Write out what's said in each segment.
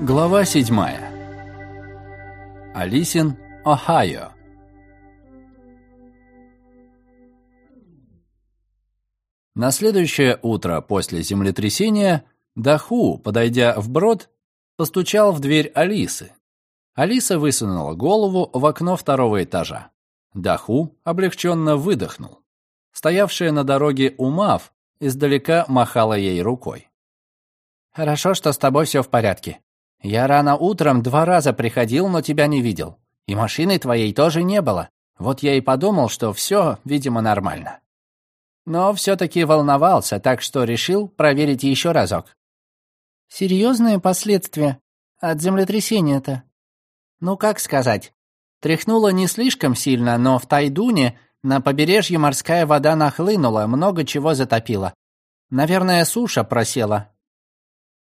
Глава 7. Алисин, Ohio. На следующее утро после землетрясения Даху, подойдя в брод, постучал в дверь Алисы. Алиса высунула голову в окно второго этажа. Даху облегченно выдохнул. Стоявшая на дороге Умав издалека махала ей рукой. «Хорошо, что с тобой все в порядке. Я рано утром два раза приходил, но тебя не видел. И машины твоей тоже не было. Вот я и подумал, что все, видимо, нормально. Но все-таки волновался, так что решил проверить еще разок. Серьезные последствия от землетрясения-то? Ну, как сказать. Тряхнуло не слишком сильно, но в Тайдуне на побережье морская вода нахлынула, много чего затопило. Наверное, суша просела,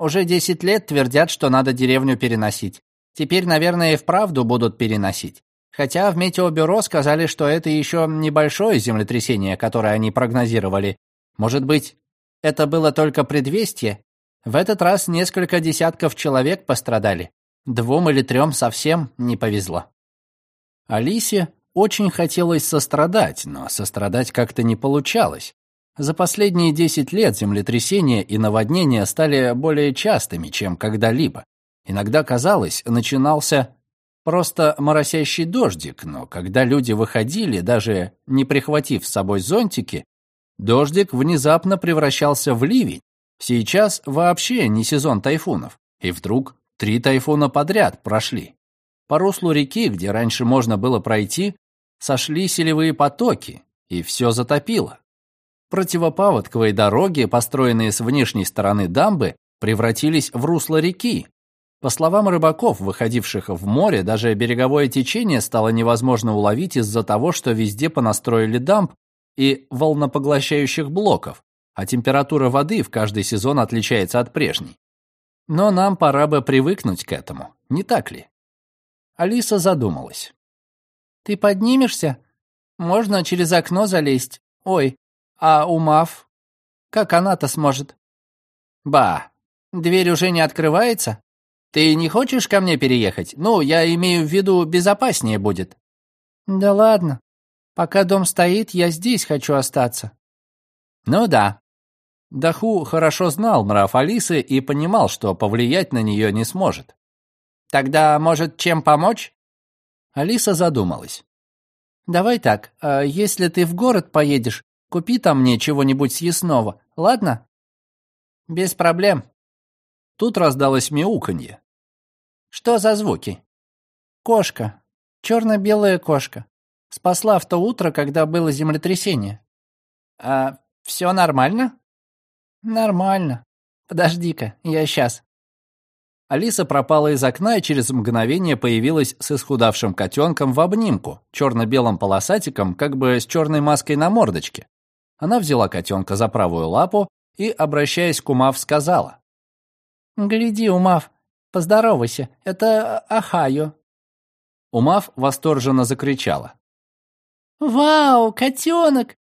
уже десять лет твердят, что надо деревню переносить. Теперь, наверное, и вправду будут переносить. Хотя в метеобюро сказали, что это еще небольшое землетрясение, которое они прогнозировали. Может быть, это было только предвестие? В этот раз несколько десятков человек пострадали. Двум или трем совсем не повезло. Алисе очень хотелось сострадать, но сострадать как-то не получалось. За последние 10 лет землетрясения и наводнения стали более частыми, чем когда-либо. Иногда казалось, начинался просто моросящий дождик, но когда люди выходили, даже не прихватив с собой зонтики, дождик внезапно превращался в ливень. Сейчас вообще не сезон тайфунов, и вдруг три тайфуна подряд прошли. По руслу реки, где раньше можно было пройти, сошли селевые потоки, и все затопило. Противопаводковые дороги, построенные с внешней стороны дамбы, превратились в русло реки. По словам рыбаков, выходивших в море, даже береговое течение стало невозможно уловить из-за того, что везде понастроили дамб и волнопоглощающих блоков, а температура воды в каждый сезон отличается от прежней. Но нам пора бы привыкнуть к этому, не так ли? Алиса задумалась. «Ты поднимешься? Можно через окно залезть. Ой, а Умав? Как она-то сможет? Ба, дверь уже не открывается? Ты не хочешь ко мне переехать? Ну, я имею в виду, безопаснее будет. Да ладно. Пока дом стоит, я здесь хочу остаться. Ну да. Даху хорошо знал нрав Алисы и понимал, что повлиять на нее не сможет. Тогда, может, чем помочь? Алиса задумалась. Давай так, а если ты в город поедешь, Купи там мне чего-нибудь съестного, ладно?» «Без проблем». Тут раздалось мяуканье. «Что за звуки?» «Кошка. Черно-белая кошка. Спасла в то утро, когда было землетрясение». «А все нормально?» «Нормально. Подожди-ка, я сейчас». Алиса пропала из окна и через мгновение появилась с исхудавшим котенком в обнимку, черно-белым полосатиком, как бы с черной маской на мордочке. Она взяла котенка за правую лапу и, обращаясь к Умав, сказала. «Гляди, Умав, поздоровайся, это Ахайо». Умав восторженно закричала. «Вау, котенок!»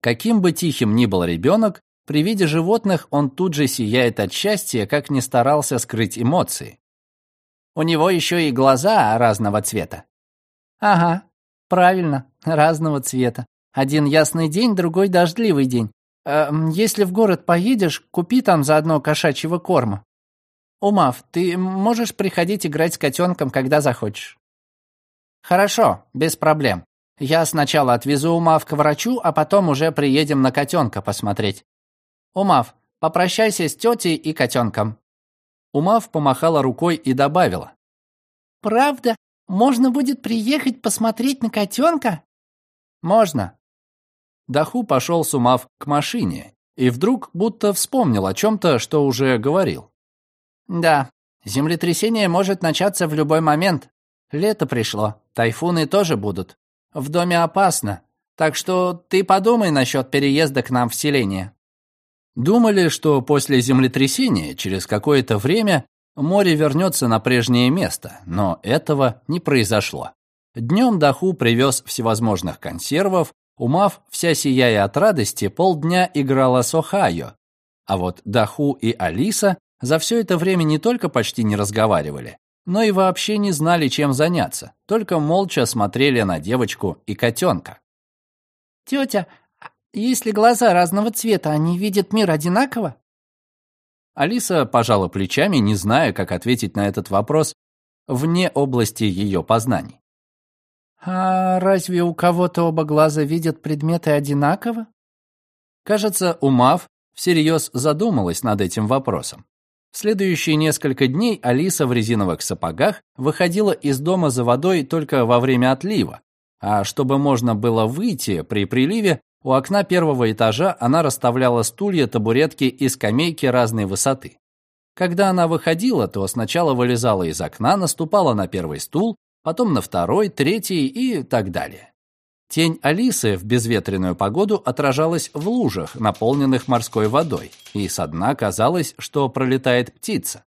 Каким бы тихим ни был ребенок, при виде животных он тут же сияет от счастья, как не старался скрыть эмоции. У него еще и глаза разного цвета. Ага, правильно, разного цвета. Один ясный день, другой дождливый день. Э, если в город поедешь, купи там заодно кошачьего корма. Умав, ты можешь приходить играть с котенком, когда захочешь. Хорошо, без проблем. Я сначала отвезу Умав к врачу, а потом уже приедем на котенка посмотреть. Умав, попрощайся с тетей и котенком. Умав помахала рукой и добавила. «Правда? Можно будет приехать посмотреть на котенка?» «Можно. Даху пошел с умав к машине и вдруг будто вспомнил о чем-то, что уже говорил. «Да, землетрясение может начаться в любой момент. Лето пришло, тайфуны тоже будут. В доме опасно, так что ты подумай насчет переезда к нам в селение». Думали, что после землетрясения через какое-то время море вернется на прежнее место, но этого не произошло. Днем Даху привез всевозможных консервов, Умав, вся сияя от радости, полдня играла с Охайо. А вот Даху и Алиса За все это время не только почти не разговаривали, но и вообще не знали, чем заняться, только молча смотрели на девочку и котенка. «Тетя, а если глаза разного цвета, они видят мир одинаково?» Алиса пожала плечами, не зная, как ответить на этот вопрос вне области ее познаний. «А разве у кого-то оба глаза видят предметы одинаково?» Кажется, Умав всерьез задумалась над этим вопросом. В следующие несколько дней Алиса в резиновых сапогах выходила из дома за водой только во время отлива, а чтобы можно было выйти при приливе, у окна первого этажа она расставляла стулья, табуретки и скамейки разной высоты. Когда она выходила, то сначала вылезала из окна, наступала на первый стул, потом на второй, третий и так далее. Тень Алисы в безветренную погоду отражалась в лужах, наполненных морской водой, и со дна казалось, что пролетает птица.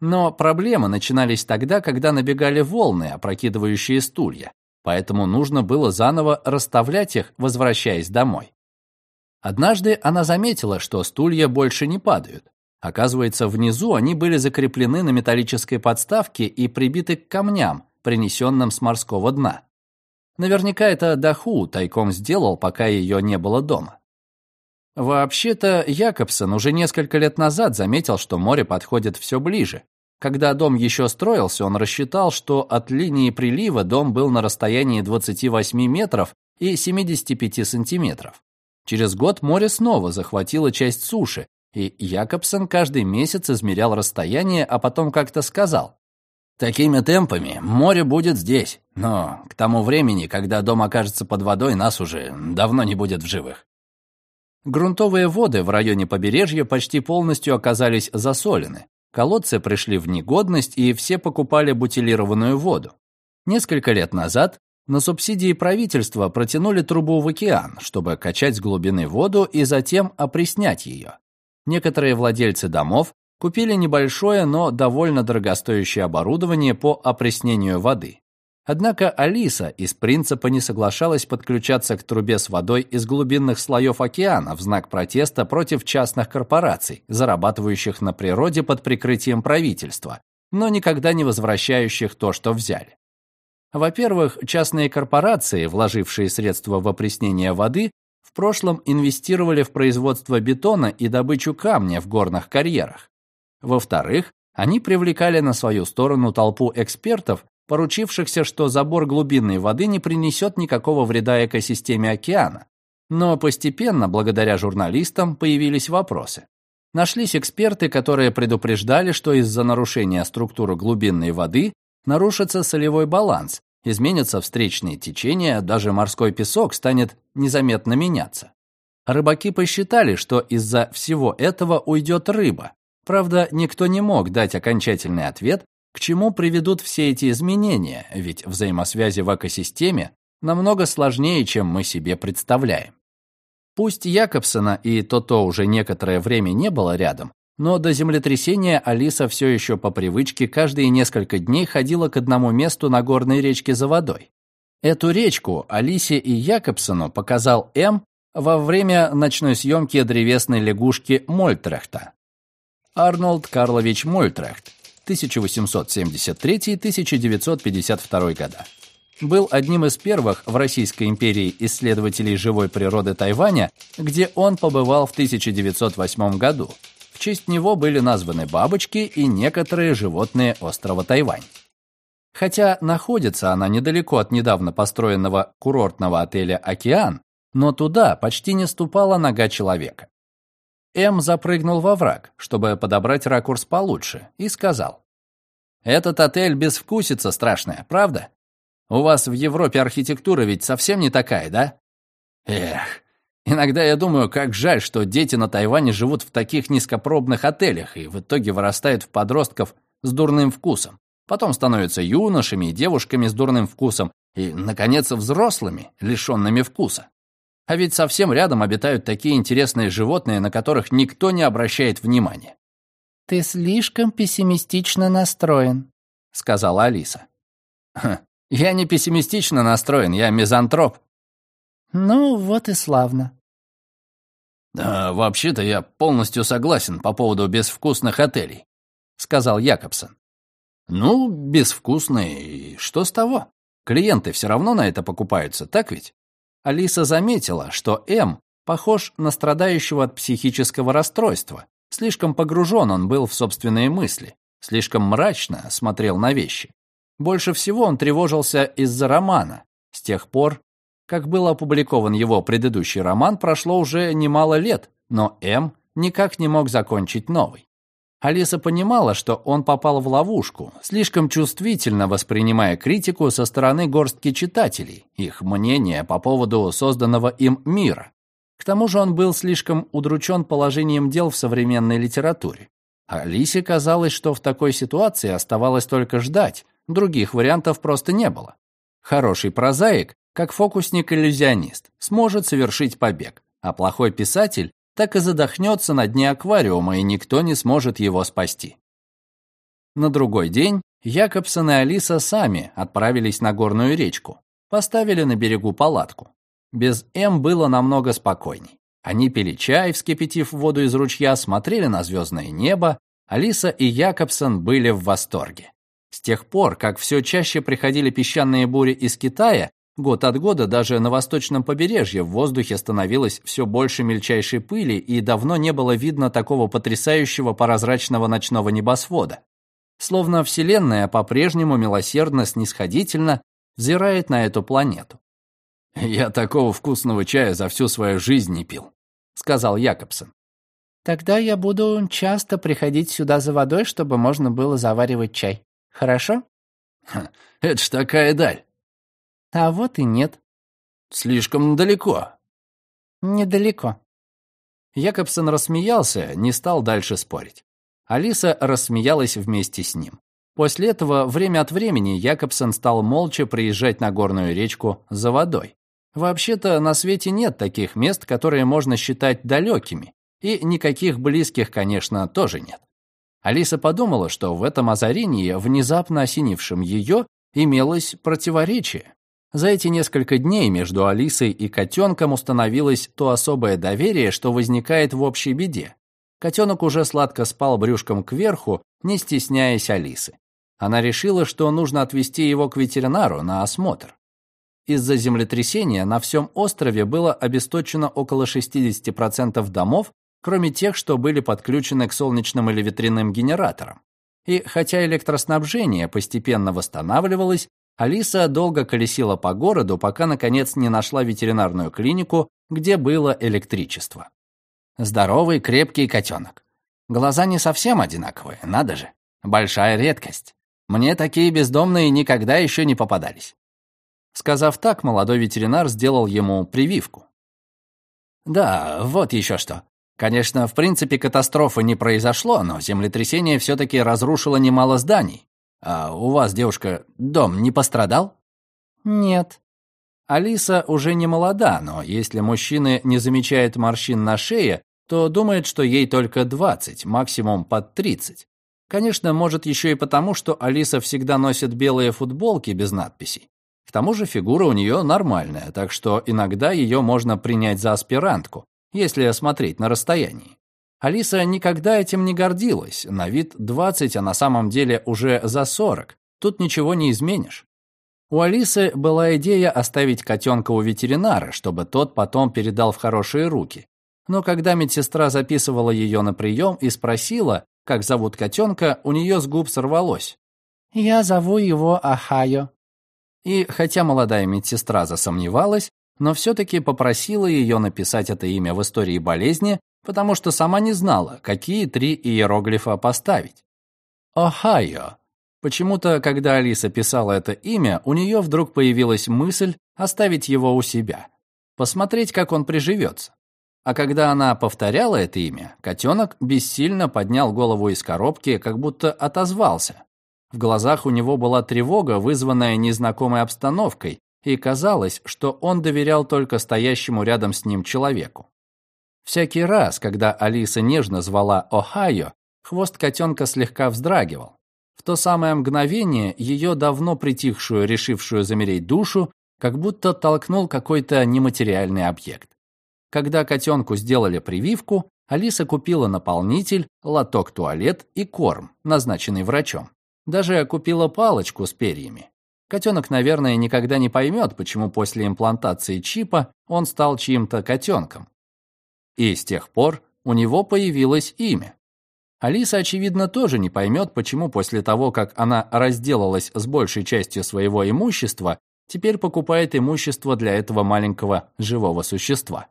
Но проблемы начинались тогда, когда набегали волны, опрокидывающие стулья, поэтому нужно было заново расставлять их, возвращаясь домой. Однажды она заметила, что стулья больше не падают. Оказывается, внизу они были закреплены на металлической подставке и прибиты к камням, принесенным с морского дна. Наверняка это Даху тайком сделал, пока ее не было дома. Вообще-то Якобсон уже несколько лет назад заметил, что море подходит все ближе. Когда дом еще строился, он рассчитал, что от линии прилива дом был на расстоянии 28 метров и 75 сантиметров. Через год море снова захватило часть суши, и Якобсон каждый месяц измерял расстояние, а потом как-то сказал, Такими темпами море будет здесь, но к тому времени, когда дом окажется под водой, нас уже давно не будет в живых. Грунтовые воды в районе побережья почти полностью оказались засолены. Колодцы пришли в негодность, и все покупали бутилированную воду. Несколько лет назад на субсидии правительства протянули трубу в океан, чтобы качать с глубины воду и затем опреснять ее. Некоторые владельцы домов Купили небольшое, но довольно дорогостоящее оборудование по опреснению воды. Однако Алиса из принципа не соглашалась подключаться к трубе с водой из глубинных слоев океана в знак протеста против частных корпораций, зарабатывающих на природе под прикрытием правительства, но никогда не возвращающих то, что взяли. Во-первых, частные корпорации, вложившие средства в опреснение воды, в прошлом инвестировали в производство бетона и добычу камня в горных карьерах. Во-вторых, они привлекали на свою сторону толпу экспертов, поручившихся, что забор глубинной воды не принесет никакого вреда экосистеме океана. Но постепенно, благодаря журналистам, появились вопросы. Нашлись эксперты, которые предупреждали, что из-за нарушения структуры глубинной воды нарушится солевой баланс, изменятся встречные течения, даже морской песок станет незаметно меняться. Рыбаки посчитали, что из-за всего этого уйдет рыба, Правда, никто не мог дать окончательный ответ, к чему приведут все эти изменения, ведь взаимосвязи в экосистеме намного сложнее, чем мы себе представляем. Пусть Якобсона и То-То уже некоторое время не было рядом, но до землетрясения Алиса все еще по привычке каждые несколько дней ходила к одному месту на горной речке за водой. Эту речку Алисе и Якобсону показал М во время ночной съемки древесной лягушки Мольтрехта. Арнольд Карлович Мольтрехт, 1873-1952 года. Был одним из первых в Российской империи исследователей живой природы Тайваня, где он побывал в 1908 году. В честь него были названы бабочки и некоторые животные острова Тайвань. Хотя находится она недалеко от недавно построенного курортного отеля «Океан», но туда почти не ступала нога человека. М запрыгнул во враг, чтобы подобрать ракурс получше, и сказал. «Этот отель безвкусица страшная, правда? У вас в Европе архитектура ведь совсем не такая, да? Эх, иногда я думаю, как жаль, что дети на Тайване живут в таких низкопробных отелях и в итоге вырастают в подростков с дурным вкусом. Потом становятся юношами и девушками с дурным вкусом и, наконец, взрослыми, лишенными вкуса. А ведь совсем рядом обитают такие интересные животные, на которых никто не обращает внимания. «Ты слишком пессимистично настроен», — сказала Алиса. «Я не пессимистично настроен, я мизантроп». «Ну, вот и славно». «Да, вообще-то я полностью согласен по поводу безвкусных отелей. сказал Якобсон. Ну, безвкусный, что с того? Клиенты все равно на это покупаются, так ведь? Алиса заметила, что М похож на страдающего от психического расстройства. Слишком погружен он был в собственные мысли, слишком мрачно смотрел на вещи. Больше всего он тревожился из-за романа. С тех пор, как был опубликован его предыдущий роман, прошло уже немало лет, но М никак не мог закончить новый. Алиса понимала, что он попал в ловушку, слишком чувствительно воспринимая критику со стороны горстки читателей, их мнение по поводу созданного им мира. К тому же он был слишком удручен положением дел в современной литературе. Алисе казалось, что в такой ситуации оставалось только ждать, других вариантов просто не было. Хороший прозаик, как фокусник-иллюзионист, сможет совершить побег, а плохой писатель так и задохнется на дне аквариума, и никто не сможет его спасти. На другой день Якобсон и Алиса сами отправились на горную речку, поставили на берегу палатку. Без М было намного спокойней. Они пили чай, вскипятив воду из ручья, смотрели на звездное небо. Алиса и Якобсон были в восторге. С тех пор, как все чаще приходили песчаные бури из Китая, Год от года даже на восточном побережье в воздухе становилось все больше мельчайшей пыли, и давно не было видно такого потрясающего прозрачного ночного небосвода. Словно Вселенная по-прежнему милосердно-снисходительно взирает на эту планету. «Я такого вкусного чая за всю свою жизнь не пил», — сказал Якобсон. «Тогда я буду часто приходить сюда за водой, чтобы можно было заваривать чай. Хорошо?» «Это ж такая даль. А вот и нет. Слишком далеко. Недалеко. Якобсон рассмеялся, не стал дальше спорить. Алиса рассмеялась вместе с ним. После этого время от времени Якобсон стал молча приезжать на горную речку за водой. Вообще-то на свете нет таких мест, которые можно считать далекими, и никаких близких, конечно, тоже нет. Алиса подумала, что в этом озарении, внезапно осенившем ее, имелось противоречие. За эти несколько дней между Алисой и котенком установилось то особое доверие, что возникает в общей беде. Котенок уже сладко спал брюшком кверху, не стесняясь Алисы. Она решила, что нужно отвезти его к ветеринару на осмотр. Из-за землетрясения на всем острове было обесточено около 60% домов, кроме тех, что были подключены к солнечным или ветряным генераторам. И хотя электроснабжение постепенно восстанавливалось, Алиса долго колесила по городу, пока, наконец, не нашла ветеринарную клинику, где было электричество. Здоровый, крепкий котенок. Глаза не совсем одинаковые, надо же. Большая редкость. Мне такие бездомные никогда еще не попадались. Сказав так, молодой ветеринар сделал ему прививку. Да, вот еще что. Конечно, в принципе, катастрофы не произошло, но землетрясение все-таки разрушило немало зданий. А у вас, девушка, дом не пострадал? Нет. Алиса уже не молода, но если мужчины не замечают морщин на шее, то думает, что ей только 20, максимум под 30. Конечно, может еще и потому, что Алиса всегда носит белые футболки без надписей. К тому же фигура у нее нормальная, так что иногда ее можно принять за аспирантку, если смотреть на расстоянии. Алиса никогда этим не гордилась. На вид 20, а на самом деле уже за 40. Тут ничего не изменишь. У Алисы была идея оставить котенка у ветеринара, чтобы тот потом передал в хорошие руки. Но когда медсестра записывала ее на прием и спросила, как зовут котенка, у нее с губ сорвалось. «Я зову его Ахайо». И хотя молодая медсестра засомневалась, но все-таки попросила ее написать это имя в истории болезни, потому что сама не знала, какие три иероглифа поставить. Ohio. Почему-то, когда Алиса писала это имя, у нее вдруг появилась мысль оставить его у себя, посмотреть, как он приживется. А когда она повторяла это имя, котенок бессильно поднял голову из коробки, как будто отозвался. В глазах у него была тревога, вызванная незнакомой обстановкой, и казалось, что он доверял только стоящему рядом с ним человеку. Всякий раз, когда Алиса нежно звала «Ohio», хвост котенка слегка вздрагивал. В то самое мгновение ее давно притихшую, решившую замереть душу, как будто толкнул какой-то нематериальный объект. Когда котенку сделали прививку, Алиса купила наполнитель, лоток-туалет и корм, назначенный врачом. Даже купила палочку с перьями. Котенок, наверное, никогда не поймет, почему после имплантации чипа он стал чьим-то котенком. И с тех пор у него появилось имя. Алиса, очевидно, тоже не поймет, почему после того, как она разделалась с большей частью своего имущества, теперь покупает имущество для этого маленького живого существа.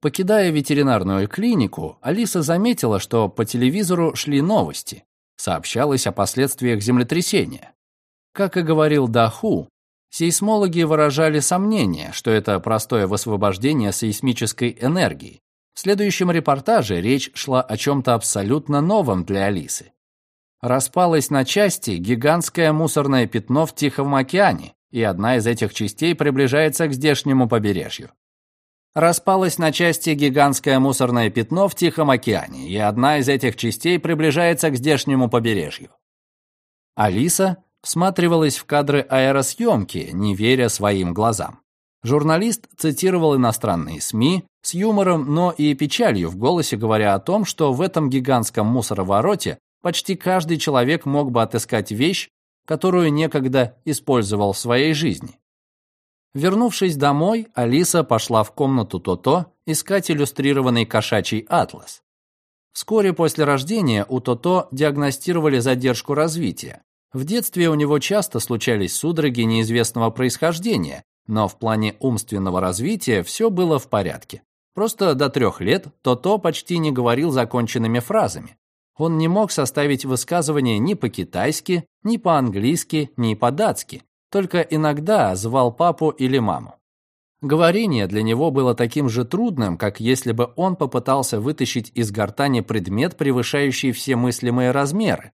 Покидая ветеринарную клинику, Алиса заметила, что по телевизору шли новости. Сообщалось о последствиях землетрясения. Как и говорил Даху, сейсмологи выражали сомнение, что это простое высвобождение сейсмической энергии. В следующем репортаже речь шла о чем-то абсолютно новом для Алисы. Распалось на части гигантское мусорное пятно в Тихом океане, и одна из этих частей приближается к здешнему побережью. Распалось на части гигантское мусорное пятно в Тихом океане, и одна из этих частей приближается к здешнему побережью. Алиса всматривалась в кадры аэросъемки, не веря своим глазам. Журналист цитировал иностранные СМИ с юмором, но и печалью в голосе, говоря о том, что в этом гигантском мусоровороте почти каждый человек мог бы отыскать вещь, которую некогда использовал в своей жизни. Вернувшись домой, Алиса пошла в комнату Тото искать иллюстрированный кошачий атлас. Вскоре после рождения у Тото диагностировали задержку развития. В детстве у него часто случались судороги неизвестного происхождения, но в плане умственного развития все было в порядке. Просто до трех лет Тото почти не говорил законченными фразами. Он не мог составить высказывание ни по-китайски, ни по-английски, ни по-датски, только иногда звал папу или маму. Говорение для него было таким же трудным, как если бы он попытался вытащить из гортани предмет, превышающий все мыслимые размеры.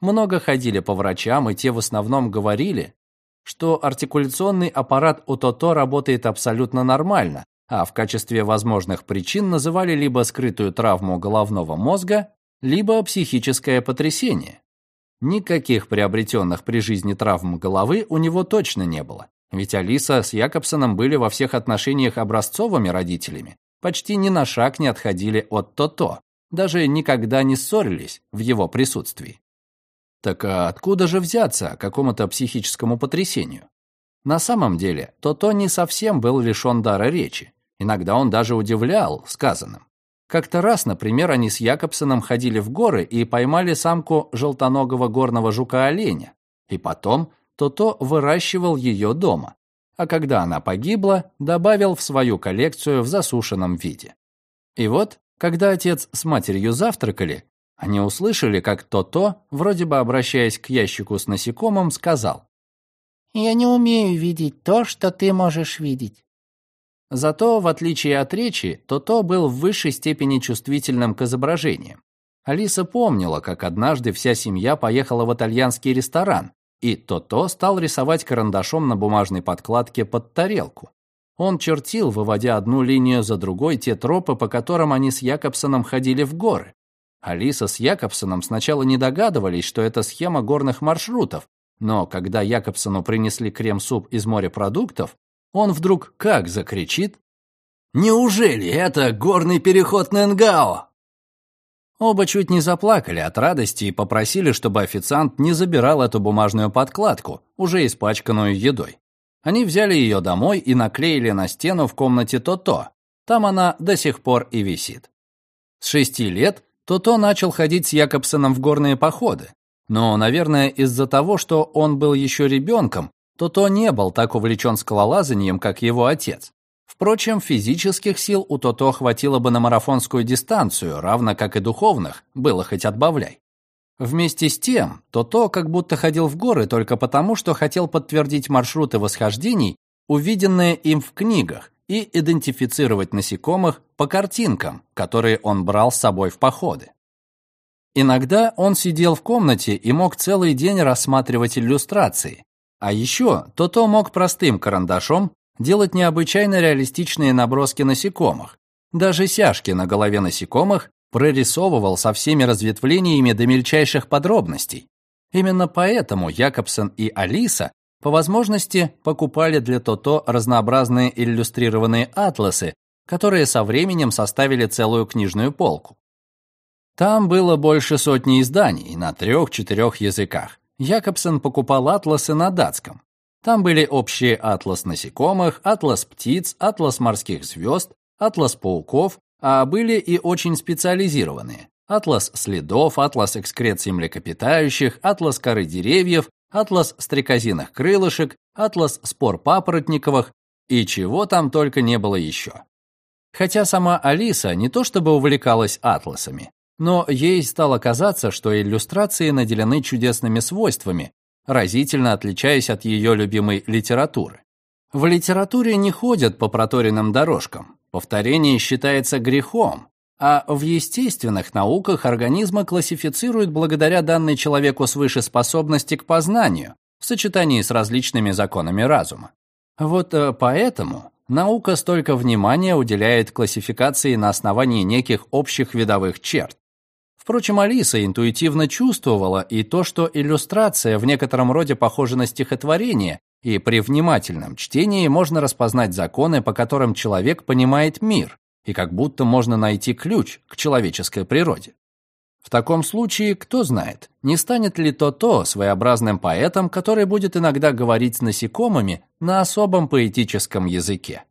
Много ходили по врачам, и те в основном говорили, что артикуляционный аппарат у Тото работает абсолютно нормально, а в качестве возможных причин называли либо скрытую травму головного мозга, либо психическое потрясение. Никаких приобретенных при жизни травм головы у него точно не было. Ведь Алиса с Якобсоном были во всех отношениях образцовыми родителями, почти ни на шаг не отходили от То-То, даже никогда не ссорились в его присутствии. Так а откуда же взяться какому-то психическому потрясению? На самом деле, То-То не совсем был лишен дара речи. Иногда он даже удивлял сказанным. Как-то раз, например, они с Якобсоном ходили в горы и поймали самку желтоногого горного жука-оленя. И потом То-То выращивал ее дома. А когда она погибла, добавил в свою коллекцию в засушенном виде. И вот, когда отец с матерью завтракали, они услышали, как То-То, вроде бы обращаясь к ящику с насекомым, сказал. «Я не умею видеть то, что ты можешь видеть. Зато, в отличие от речи, Тото был в высшей степени чувствительным к изображениям. Алиса помнила, как однажды вся семья поехала в итальянский ресторан, и Тото стал рисовать карандашом на бумажной подкладке под тарелку. Он чертил, выводя одну линию за другой, те тропы, по которым они с Якобсоном ходили в горы. Алиса с Якобсоном сначала не догадывались, что это схема горных маршрутов, но когда Якобсону принесли крем-суп из морепродуктов, он вдруг как закричит «Неужели это горный переход Нэнгао?» Оба чуть не заплакали от радости и попросили, чтобы официант не забирал эту бумажную подкладку, уже испачканную едой. Они взяли ее домой и наклеили на стену в комнате То-То. Там она до сих пор и висит. С шести лет То-То начал ходить с Якобсоном в горные походы. Но, наверное, из-за того, что он был еще ребенком, то-то не был так увлечен скалолазанием, как его отец. Впрочем, физических сил у Тото хватило бы на марафонскую дистанцию, равно как и духовных, было хоть отбавляй. Вместе с тем, Тото как будто ходил в горы только потому, что хотел подтвердить маршруты восхождений, увиденные им в книгах, и идентифицировать насекомых по картинкам, которые он брал с собой в походы. Иногда он сидел в комнате и мог целый день рассматривать иллюстрации, а еще Тото мог простым карандашом делать необычайно реалистичные наброски насекомых. Даже сяжки на голове насекомых прорисовывал со всеми разветвлениями до мельчайших подробностей. Именно поэтому Якобсон и Алиса по возможности покупали для Тото разнообразные иллюстрированные атласы, которые со временем составили целую книжную полку. Там было больше сотни изданий на трех-четырех языках. Якобсон покупал атласы на датском. Там были общие атлас насекомых, атлас птиц, атлас морских звезд, атлас пауков, а были и очень специализированные. Атлас следов, атлас экскреций млекопитающих, атлас коры деревьев, атлас стрекозиных крылышек, атлас спор папоротниковых и чего там только не было еще. Хотя сама Алиса не то чтобы увлекалась атласами, но ей стало казаться, что иллюстрации наделены чудесными свойствами, разительно отличаясь от ее любимой литературы. В литературе не ходят по проторенным дорожкам, повторение считается грехом, а в естественных науках организмы классифицируют благодаря данной человеку свыше способности к познанию в сочетании с различными законами разума. Вот э, поэтому наука столько внимания уделяет классификации на основании неких общих видовых черт. Впрочем, Алиса интуитивно чувствовала и то, что иллюстрация в некотором роде похожа на стихотворение, и при внимательном чтении можно распознать законы, по которым человек понимает мир, и как будто можно найти ключ к человеческой природе. В таком случае, кто знает, не станет ли то-то своеобразным поэтом, который будет иногда говорить с насекомыми на особом поэтическом языке.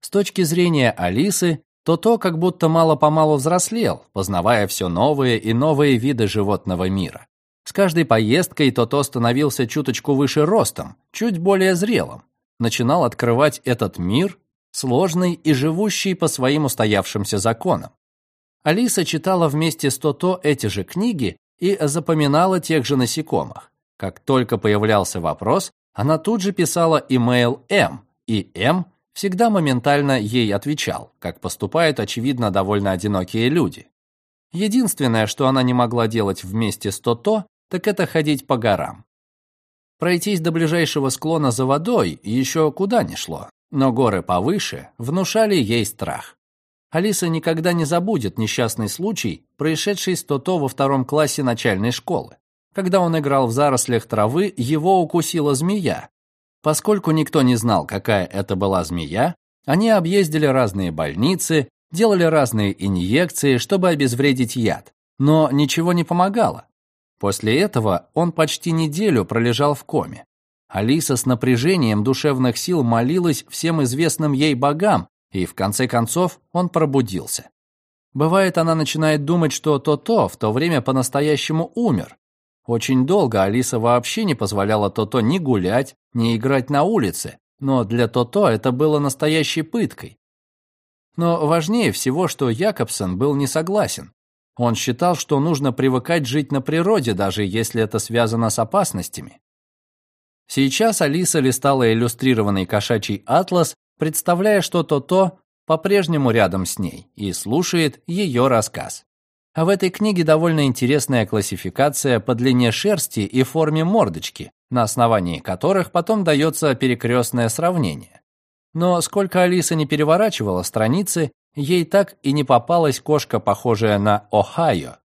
С точки зрения Алисы, то-то как будто мало-помалу взрослел, познавая все новые и новые виды животного мира. С каждой поездкой то-то становился чуточку выше ростом, чуть более зрелым, начинал открывать этот мир сложный и живущий по своим устоявшимся законам. Алиса читала вместе с Тото эти же книги и запоминала тех же насекомых. Как только появлялся вопрос, она тут же писала имейл М, и М всегда моментально ей отвечал, как поступают, очевидно, довольно одинокие люди. Единственное, что она не могла делать вместе с Тото, так это ходить по горам. Пройтись до ближайшего склона за водой еще куда ни шло, но горы повыше внушали ей страх. Алиса никогда не забудет несчастный случай, происшедший с Тото во втором классе начальной школы. Когда он играл в зарослях травы, его укусила змея. Поскольку никто не знал, какая это была змея, они объездили разные больницы, делали разные инъекции, чтобы обезвредить яд. Но ничего не помогало. После этого он почти неделю пролежал в коме. Алиса с напряжением душевных сил молилась всем известным ей богам, и в конце концов он пробудился. Бывает, она начинает думать, что То-То в то время по-настоящему умер. Очень долго Алиса вообще не позволяла То-То ни гулять, ни играть на улице, но для То-То это было настоящей пыткой. Но важнее всего, что Якобсон был не согласен. Он считал, что нужно привыкать жить на природе, даже если это связано с опасностями. Сейчас Алиса листала иллюстрированный кошачий атлас, представляя, что То-То по-прежнему рядом с ней и слушает ее рассказ. А в этой книге довольно интересная классификация по длине шерсти и форме мордочки, на основании которых потом дается перекрестное сравнение. Но сколько Алиса не переворачивала страницы, ей так и не попалась кошка, похожая на Ohio.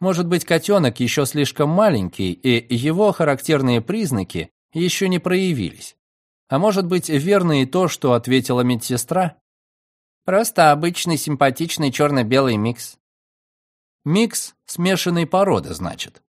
Может быть, котенок еще слишком маленький, и его характерные признаки еще не проявились. А может быть, верно и то, что ответила медсестра? Просто обычный симпатичный черно-белый микс. Микс смешанной породы, значит.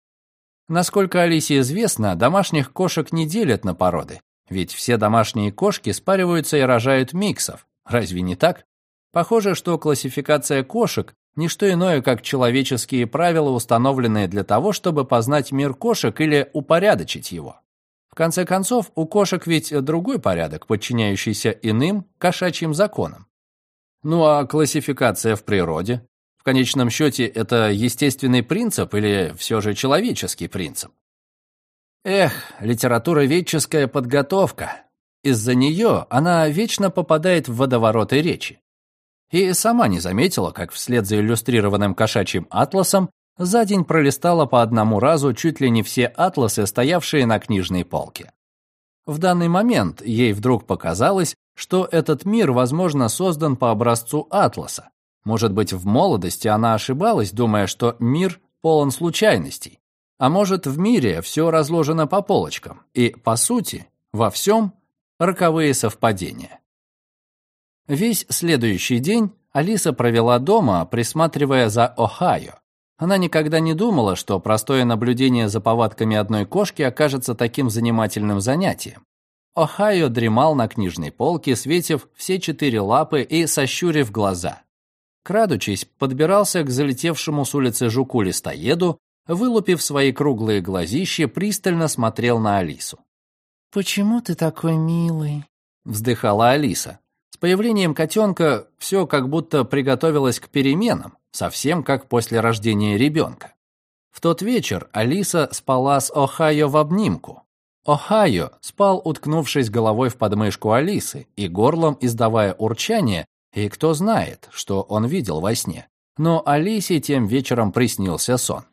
Насколько Алисе известно, домашних кошек не делят на породы, ведь все домашние кошки спариваются и рожают миксов. Разве не так? Похоже, что классификация кошек – не что иное, как человеческие правила, установленные для того, чтобы познать мир кошек или упорядочить его. В конце концов, у кошек ведь другой порядок, подчиняющийся иным кошачьим законам. Ну а классификация в природе? В конечном счете, это естественный принцип или все же человеческий принцип? Эх, литературоведческая подготовка. Из-за нее она вечно попадает в водовороты речи. И сама не заметила, как вслед за иллюстрированным кошачьим атласом за день пролистала по одному разу чуть ли не все атласы, стоявшие на книжной полке. В данный момент ей вдруг показалось, что этот мир, возможно, создан по образцу атласа. Может быть, в молодости она ошибалась, думая, что мир полон случайностей. А может, в мире все разложено по полочкам, и, по сути, во всем роковые совпадения. Весь следующий день Алиса провела дома, присматривая за Ohio. Она никогда не думала, что простое наблюдение за повадками одной кошки окажется таким занимательным занятием. Охайо дремал на книжной полке, светив все четыре лапы и сощурив глаза. Крадучись, подбирался к залетевшему с улицы жуку-листоеду, вылупив свои круглые глазища, пристально смотрел на Алису. «Почему ты такой милый?» — вздыхала Алиса. С появлением котенка все как будто приготовилось к переменам, совсем как после рождения ребенка. В тот вечер Алиса спала с Охайо в обнимку. Охайо спал, уткнувшись головой в подмышку Алисы и горлом издавая урчание, и кто знает, что он видел во сне. Но Алисе тем вечером приснился сон.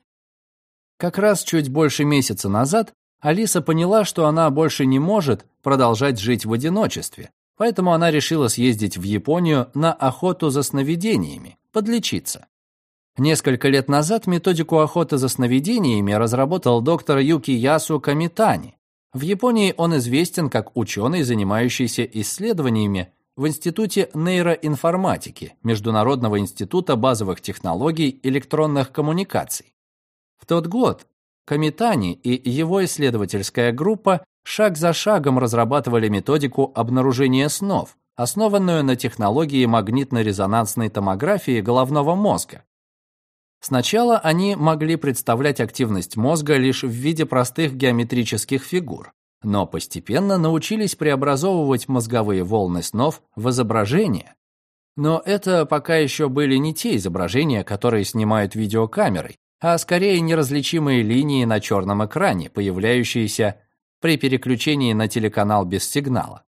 Как раз чуть больше месяца назад Алиса поняла, что она больше не может продолжать жить в одиночестве, поэтому она решила съездить в Японию на охоту за сновидениями, подлечиться. Несколько лет назад методику охоты за сновидениями разработал доктор Юки Ясу Камитани, в Японии он известен как ученый, занимающийся исследованиями в Институте нейроинформатики Международного института базовых технологий электронных коммуникаций. В тот год Камитани и его исследовательская группа шаг за шагом разрабатывали методику обнаружения снов, основанную на технологии магнитно-резонансной томографии головного мозга, Сначала они могли представлять активность мозга лишь в виде простых геометрических фигур, но постепенно научились преобразовывать мозговые волны снов в изображения. Но это пока еще были не те изображения, которые снимают видеокамерой, а скорее неразличимые линии на черном экране, появляющиеся при переключении на телеканал без сигнала.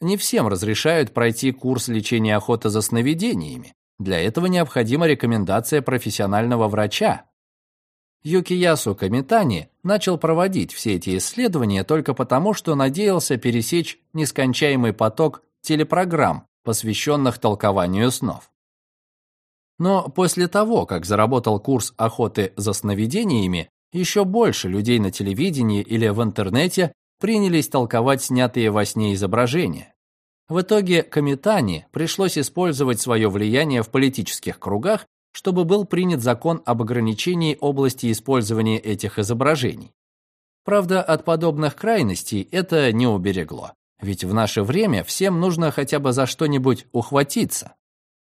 Не всем разрешают пройти курс лечения охоты за сновидениями, для этого необходима рекомендация профессионального врача. Юкиясу Камитани начал проводить все эти исследования только потому, что надеялся пересечь нескончаемый поток телепрограмм, посвященных толкованию снов. Но после того, как заработал курс охоты за сновидениями, еще больше людей на телевидении или в интернете принялись толковать снятые во сне изображения. В итоге Комитани пришлось использовать свое влияние в политических кругах, чтобы был принят закон об ограничении области использования этих изображений. Правда, от подобных крайностей это не уберегло, ведь в наше время всем нужно хотя бы за что-нибудь ухватиться.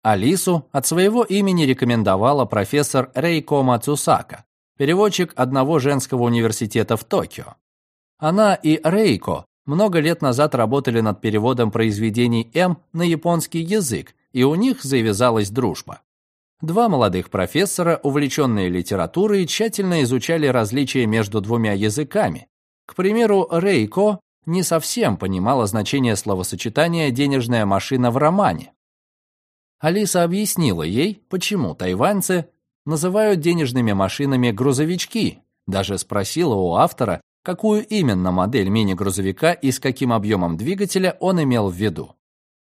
Алису от своего имени рекомендовала профессор Рейко Мацусака, переводчик одного женского университета в Токио. Она и Рейко много лет назад работали над переводом произведений М на японский язык, и у них завязалась дружба. Два молодых профессора, увлеченные литературой, тщательно изучали различия между двумя языками. К примеру, Рейко не совсем понимала значение словосочетания «денежная машина» в романе. Алиса объяснила ей, почему тайваньцы называют денежными машинами грузовички, даже спросила у автора, какую именно модель мини-грузовика и с каким объемом двигателя он имел в виду.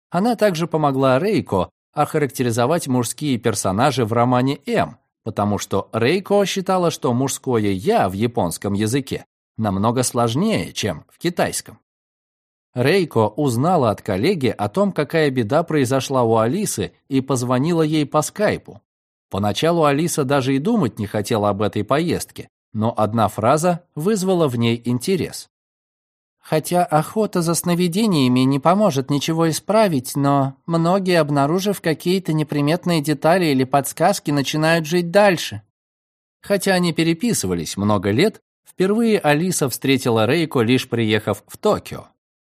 Она также помогла Рейко охарактеризовать мужские персонажи в романе «М», потому что Рейко считала, что мужское «я» в японском языке намного сложнее, чем в китайском. Рейко узнала от коллеги о том, какая беда произошла у Алисы, и позвонила ей по скайпу. Поначалу Алиса даже и думать не хотела об этой поездке, но одна фраза вызвала в ней интерес. Хотя охота за сновидениями не поможет ничего исправить, но многие, обнаружив какие-то неприметные детали или подсказки, начинают жить дальше. Хотя они переписывались много лет, впервые Алиса встретила Рейко, лишь приехав в Токио.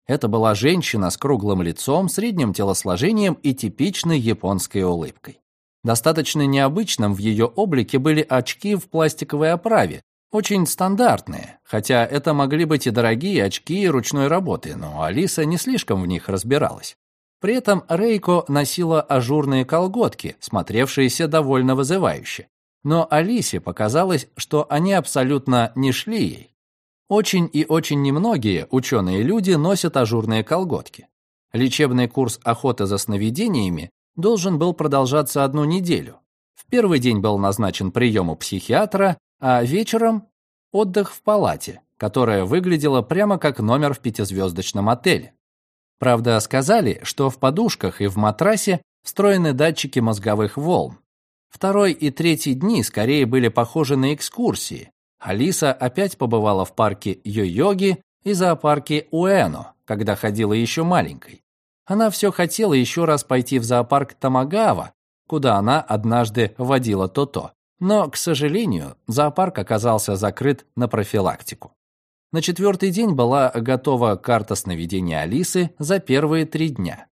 Это была женщина с круглым лицом, средним телосложением и типичной японской улыбкой. Достаточно необычным в ее облике были очки в пластиковой оправе, очень стандартные, хотя это могли быть и дорогие очки ручной работы, но Алиса не слишком в них разбиралась. При этом Рейко носила ажурные колготки, смотревшиеся довольно вызывающе. Но Алисе показалось, что они абсолютно не шли ей. Очень и очень немногие ученые люди носят ажурные колготки. Лечебный курс охоты за сновидениями должен был продолжаться одну неделю. В первый день был назначен прием у психиатра, а вечером отдых в палате, которая выглядела прямо как номер в пятизвездочном отеле. Правда, сказали, что в подушках и в матрасе встроены датчики мозговых волн. Второй и третий дни скорее были похожи на экскурсии. Алиса опять побывала в парке Йо-Йоги и зоопарке Уэно, когда ходила еще маленькой. Она все хотела еще раз пойти в зоопарк Тамагава, куда она однажды водила То-То. Но, к сожалению, зоопарк оказался закрыт на профилактику. На четвертый день была готова карта сновидения Алисы за первые три дня.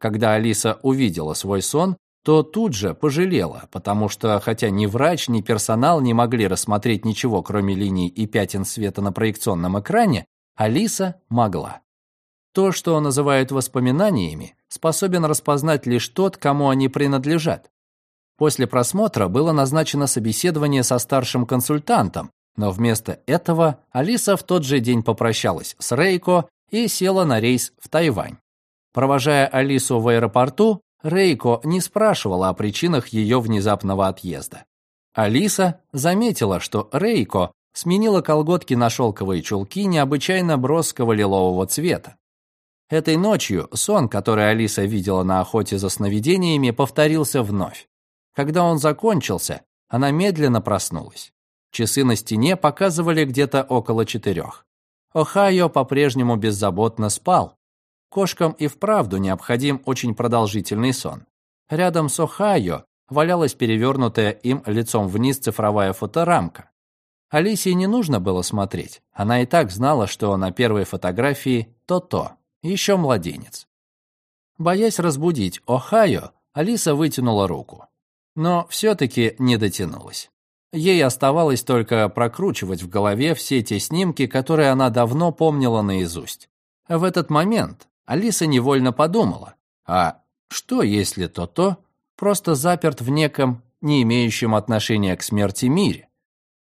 Когда Алиса увидела свой сон, то тут же пожалела, потому что, хотя ни врач, ни персонал не могли рассмотреть ничего, кроме линий и пятен света на проекционном экране, Алиса могла. То, что называют воспоминаниями, способен распознать лишь тот, кому они принадлежат. После просмотра было назначено собеседование со старшим консультантом, но вместо этого Алиса в тот же день попрощалась с Рейко и села на рейс в Тайвань. Провожая Алису в аэропорту, Рейко не спрашивала о причинах ее внезапного отъезда. Алиса заметила, что Рейко сменила колготки на шелковые чулки необычайно броского лилового цвета. Этой ночью сон, который Алиса видела на охоте за сновидениями, повторился вновь. Когда он закончился, она медленно проснулась. Часы на стене показывали где-то около четырех. Охайо по-прежнему беззаботно спал. Кошкам и вправду необходим очень продолжительный сон. Рядом с Охайо валялась перевернутая им лицом вниз цифровая фоторамка. Алисе не нужно было смотреть. Она и так знала, что на первой фотографии то-то, еще младенец. Боясь разбудить Охайо, Алиса вытянула руку но все-таки не дотянулась. Ей оставалось только прокручивать в голове все те снимки, которые она давно помнила наизусть. В этот момент Алиса невольно подумала, а что если то-то просто заперт в неком, не имеющем отношения к смерти мире?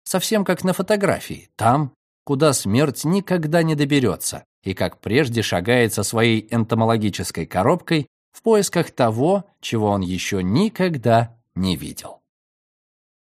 Совсем как на фотографии, там, куда смерть никогда не доберется, и как прежде шагает со своей энтомологической коробкой в поисках того, чего он еще никогда не видел.